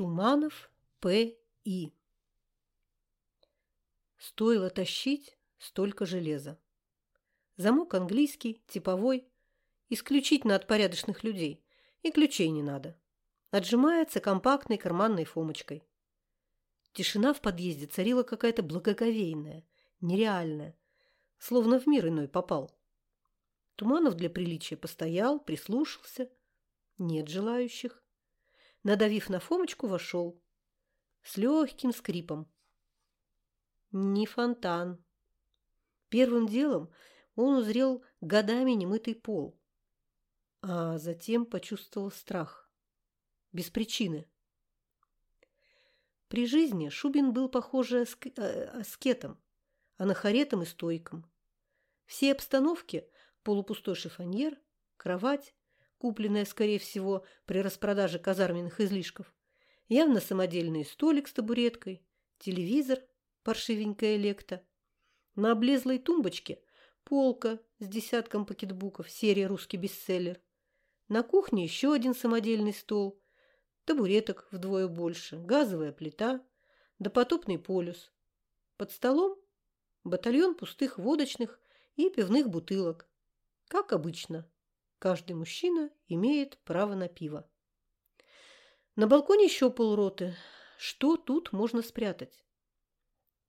Туманов П.И. Стоило тащить столько железа. Замок английский, типовой, исключительно от порядочных людей, и ключей не надо. Отжимается компактной карманной фомочкой. Тишина в подъезде царила какая-то благоговейная, нереальная, словно в мир иной попал. Туманов для приличия постоял, прислушался. Нет желающих надавив на Фомочку, вошел. С легким скрипом. Не фонтан. Первым делом он узрел годами немытый пол, а затем почувствовал страх. Без причины. При жизни Шубин был, похоже, э, аскетом, анахаретом и стойком. Все обстановки – полупустой шифоньер, кровать, купленная, скорее всего, при распродаже казарменных излишков, явно самодельный столик с табуреткой, телевизор, паршивенькая лекта. На облезлой тумбочке полка с десятком пакетбуков, серия «Русский бестселлер». На кухне еще один самодельный стол, табуреток вдвое больше, газовая плита, допотопный полюс. Под столом батальон пустых водочных и пивных бутылок. Как обычно, Каждый мужчина имеет право на пиво. На балконе еще полроты. Что тут можно спрятать?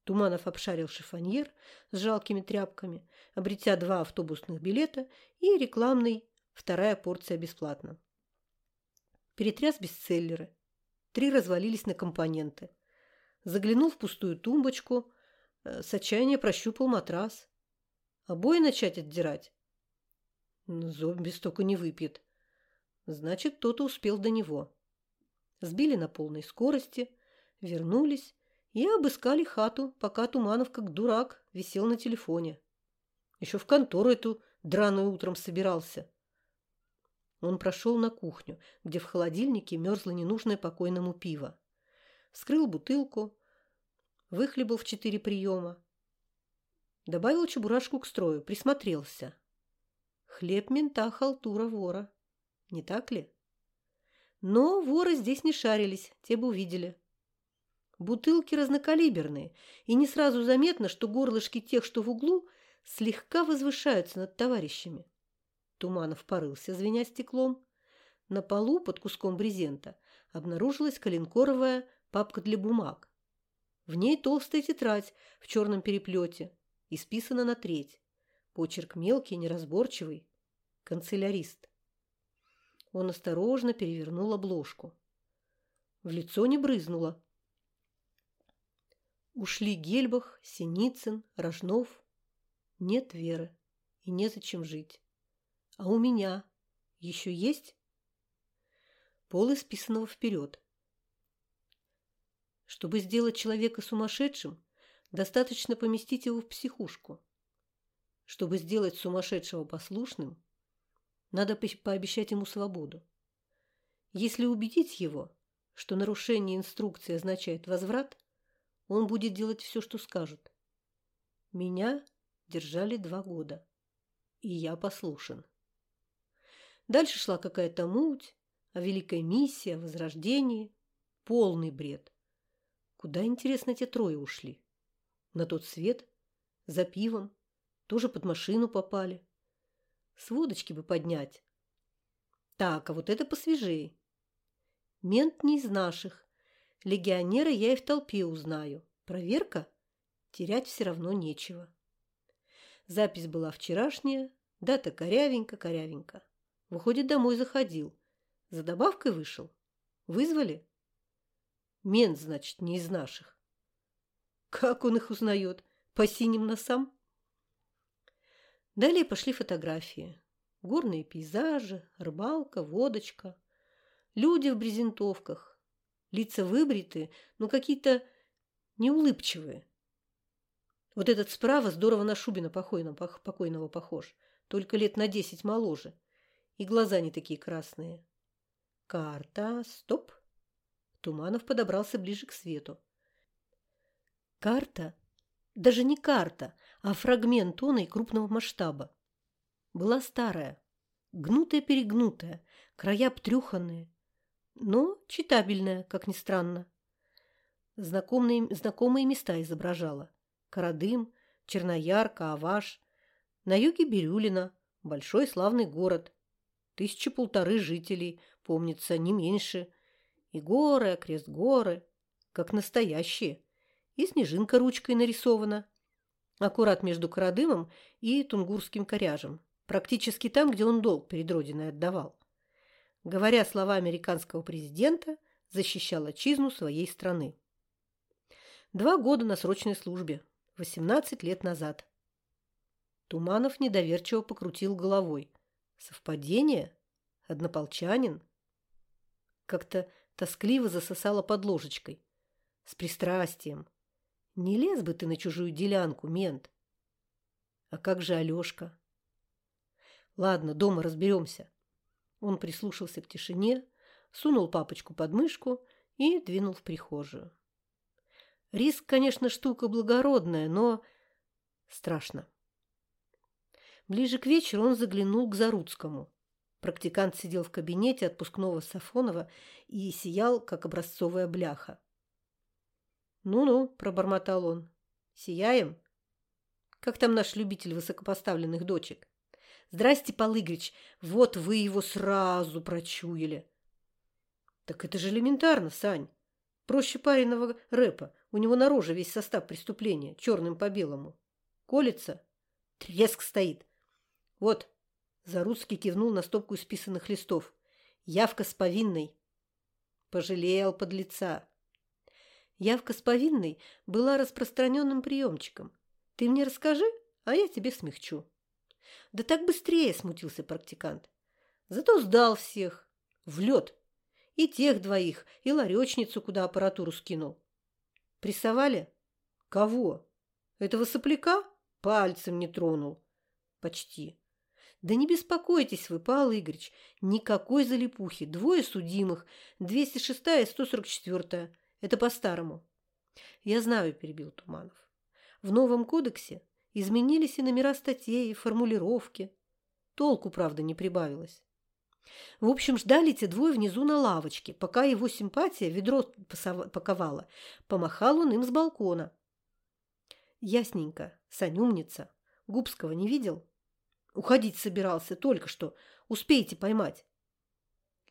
Туманов обшарил шифоньер с жалкими тряпками, обретя два автобусных билета и рекламный «Вторая порция бесплатно». Перетряс бестселлеры. Три развалились на компоненты. Заглянул в пустую тумбочку, э, с отчаяния прощупал матрас. Обои начать отдирать Зомби столько не выпьет. Значит, кто-то успел до него. Сбили на полной скорости, вернулись и обыскали хату, пока Туманов, как дурак, висел на телефоне. Еще в контору эту драную утром собирался. Он прошел на кухню, где в холодильнике мерзло ненужное покойному пиво. Вскрыл бутылку, выхлебал в четыре приема. Добавил чебурашку к строю, присмотрелся. Хлеб мента, халтура вора. Не так ли? Но воры здесь не шарились, те бы увидели. Бутылки разнокалиберные, и не сразу заметно, что горлышки тех, что в углу, слегка возвышаются над товарищами. Туманов порылся, звеня стеклом. На полу под куском брезента обнаружилась коленкоровая папка для бумаг. В ней толстая тетрадь в черном переплете, исписана на треть. Почерк мелкий, неразборчивый. Канцелярист. Он осторожно перевернул обложку. В лицо не брызнуло. Ушли Гельбах, Синицын, Рожнов. Нет веры и незачем жить. А у меня еще есть? Пол исписанного вперед. Чтобы сделать человека сумасшедшим, достаточно поместить его в психушку. Чтобы сделать сумасшедшего послушным, надо пообещать ему свободу. Если убедить его, что нарушение инструкции означает возврат, он будет делать все, что скажут. Меня держали два года, и я послушен. Дальше шла какая-то муть о великой миссии, о возрождении. Полный бред. Куда, интересно, те трое ушли? На тот свет? За пивом? Тоже под машину попали. С водочки бы поднять. Так, а вот это посвежее. Мент не из наших. Легионера я и в толпе узнаю. Проверка? Терять все равно нечего. Запись была вчерашняя, дата корявенько-корявенько. Выходит, домой заходил. За добавкой вышел. Вызвали? Мент, значит, не из наших. Как он их узнает? По синим носам? Далее пошли фотографии. Горные пейзажи, рыбалка, водочка. Люди в брезентовках. Лица выбриты, но какие-то неулыбчивые. Вот этот справа здорово на Шубина покойного, покойного похож, только лет на десять моложе. И глаза не такие красные. Карта. Стоп. Туманов подобрался ближе к свету. Карта даже не карта, а фрагмент тоной крупного масштаба. Была старая, гнутая-перегнутая, края обтрюханные. но читабельная, как ни странно. Знакомые, знакомые места изображала. Карадым, Черноярка, Аваш. На юге Бирюлина, большой славный город. Тысячи полторы жителей, помнится, не меньше. И горы, окрест горы, как настоящие. И снежинка ручкой нарисована. Аккурат между Карадымом и Тунгурским коряжем. Практически там, где он долг перед Родиной отдавал. Говоря слова американского президента, защищал отчизну своей страны. Два года на срочной службе. 18 лет назад. Туманов недоверчиво покрутил головой. Совпадение? Однополчанин? Как-то тоскливо засосало под ложечкой. С пристрастием. Не лез бы ты на чужую делянку, мент. А как же Алешка? Ладно, дома разберемся. Он прислушался к тишине, сунул папочку под мышку и двинул в прихожую. Риск, конечно, штука благородная, но страшно. Ближе к вечеру он заглянул к Заруцкому. Практикант сидел в кабинете отпускного Сафонова и сиял, как образцовая бляха. «Ну-ну», – пробормотал он, – «сияем? Как там наш любитель высокопоставленных дочек?» «Здрасте, Пал Игоревич, вот вы его сразу прочуяли». «Так это же элементарно, Сань. Проще пареного рэпа. У него на роже весь состав преступления, черным по белому. Колется, треск стоит. Вот, Заруцкий кивнул на стопку исписанных листов. Явка с повинной. Пожалел под лица. Явка с повинной была распространенным приемчиком. Ты мне расскажи, а я тебе смягчу. Да так быстрее, смутился практикант. Зато сдал всех. В лед. И тех двоих, и ларечницу, куда аппаратуру скинул. Прессовали? Кого? Этого сопляка? Пальцем не тронул. Почти. Да не беспокойтесь вы, Павел Игоревич, никакой залипухи. Двое судимых, 206 и 144. Это по-старому. Я знаю, перебил Туманов. В новом кодексе изменились и номера статей, и формулировки. Толку, правда, не прибавилось. В общем, ждали те двое внизу на лавочке, пока его симпатия ведро паковала. Помахал он им с балкона. Ясненько, Сань умница. Губского не видел? Уходить собирался только что. Успейте поймать.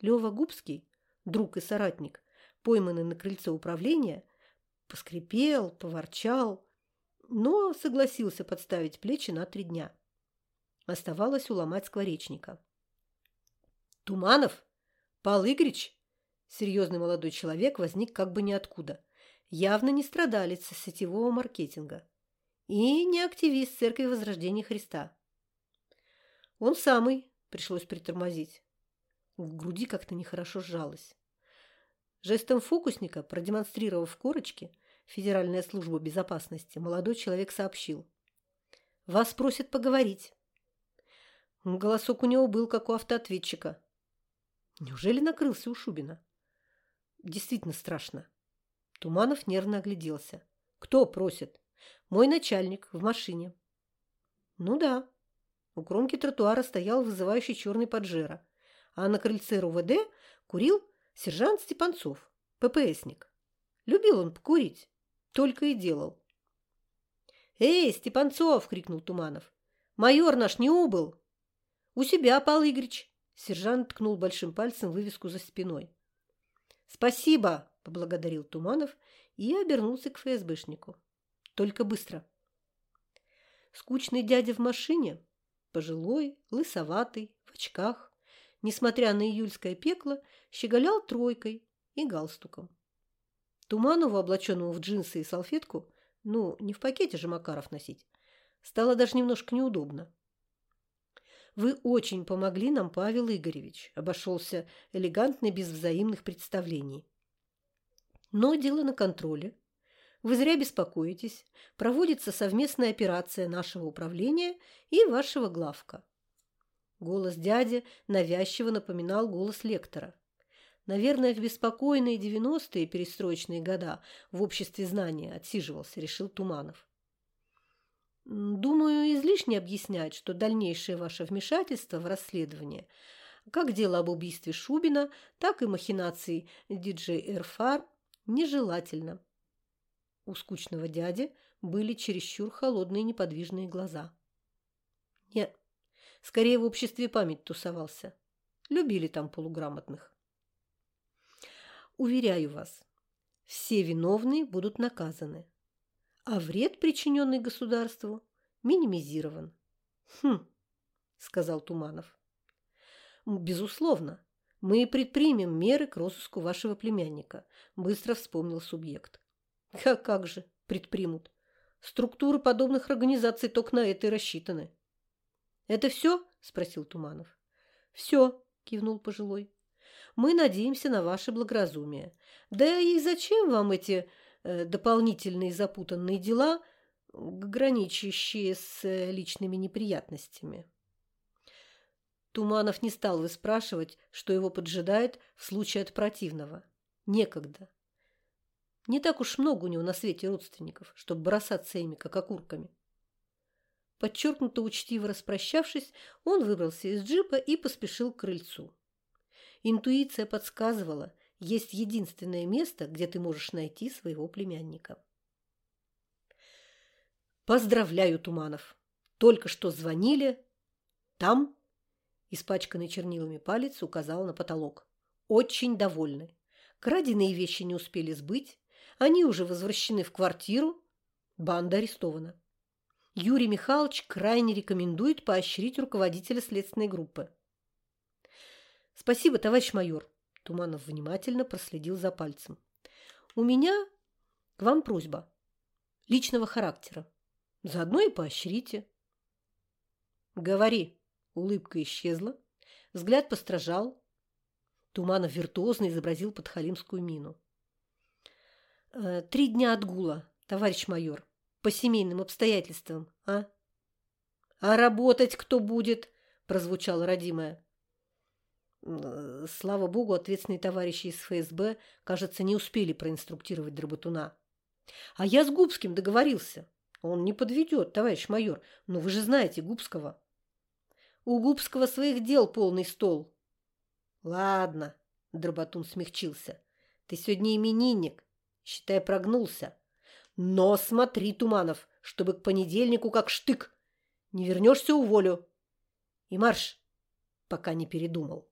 Лева Губский, друг и соратник, пойманный на крыльце управления, поскрипел, поворчал, но согласился подставить плечи на три дня. Оставалось уломать скворечника. «Туманов? Пал Игоревич?» Серьезный молодой человек возник как бы ниоткуда. Явно не страдалец сетевого маркетинга. И не активист Церкви Возрождения Христа. «Он самый», – пришлось притормозить. В груди как-то нехорошо сжалось. Жестом фокусника, продемонстрировав корочки, Федеральная служба безопасности, молодой человек сообщил. «Вас просят поговорить». Голосок у него был, как у автоответчика. Неужели накрылся у Шубина? Действительно страшно. Туманов нервно огляделся. Кто просит? Мой начальник в машине. Ну да. У кромки тротуара стоял вызывающий черный поджера, а на крыльце РУВД курил сержант Степанцов, ППСник. Любил он покурить, только и делал. «Эй, Степанцов!» – крикнул Туманов. «Майор наш не убыл!» «У себя, Павел Игоревич!» Сержант ткнул большим пальцем вывеску за спиной. «Спасибо!» – поблагодарил Туманов и обернулся к ФСБшнику. «Только быстро!» Скучный дядя в машине, пожилой, лысоватый, в очках, несмотря на июльское пекло, щеголял тройкой и галстуком. Туманову, облаченному в джинсы и салфетку, ну, не в пакете же Макаров носить, стало даже немножко неудобно. Вы очень помогли нам, Павел Игоревич, обошелся элегантно без взаимных представлений. Но дело на контроле. Вы зря беспокоитесь. Проводится совместная операция нашего управления и вашего главка. Голос дяди навязчиво напоминал голос лектора. Наверное, в беспокойные девяностые перестроечные года в обществе знания отсиживался, решил Туманов. Думаю, излишне объяснять, что дальнейшее ваше вмешательство в расследование Как дело об убийстве Шубина, так и махинации диджей Эрфар нежелательно. У скучного дяди были чересчур холодные неподвижные глаза. Нет, скорее в обществе память тусовался. Любили там полуграмотных. Уверяю вас, все виновные будут наказаны, а вред, причиненный государству, минимизирован. Хм, сказал Туманов. Безусловно, мы предпримем меры к розыску вашего племянника, быстро вспомнил субъект. Как, как же предпримут? Структуры подобных организаций только на это и рассчитаны. Это все? спросил Туманов. Все, кивнул пожилой. Мы надеемся на ваше благоразумие. Да и зачем вам эти э, дополнительные запутанные дела, граничащие с э, личными неприятностями? Туманов не стал выспрашивать, что его поджидает в случае от противного. Некогда. Не так уж много у него на свете родственников, чтобы бросаться ими, как окурками. Подчеркнуто учтиво распрощавшись, он выбрался из джипа и поспешил к крыльцу. Интуиция подсказывала, есть единственное место, где ты можешь найти своего племянника. Поздравляю, Туманов. Только что звонили. Там Испачканный чернилами палец указал на потолок. Очень довольны. Краденые вещи не успели сбыть. Они уже возвращены в квартиру. Банда арестована. Юрий Михайлович крайне рекомендует поощрить руководителя следственной группы. Спасибо, товарищ майор. Туманов внимательно проследил за пальцем. У меня к вам просьба. Личного характера. Заодно и поощрите. Говори. Улыбка исчезла, взгляд постражал. Туманов виртуозно изобразил подхалимскую мину. «Э, «Три дня отгула, товарищ майор, по семейным обстоятельствам, а?» «А работать кто будет?» – прозвучало родимое. Э, слава богу, ответственные товарищи из ФСБ, кажется, не успели проинструктировать Дроботуна. «А я с Губским договорился. Он не подведет, товарищ майор. Но вы же знаете Губского». У Губского своих дел полный стол. Ладно, Дроботун смягчился. Ты сегодня именинник. Считай, прогнулся. Но смотри, Туманов, чтобы к понедельнику как штык. Не вернешься – уволю. И марш, пока не передумал.